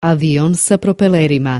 Avion sa propelerima.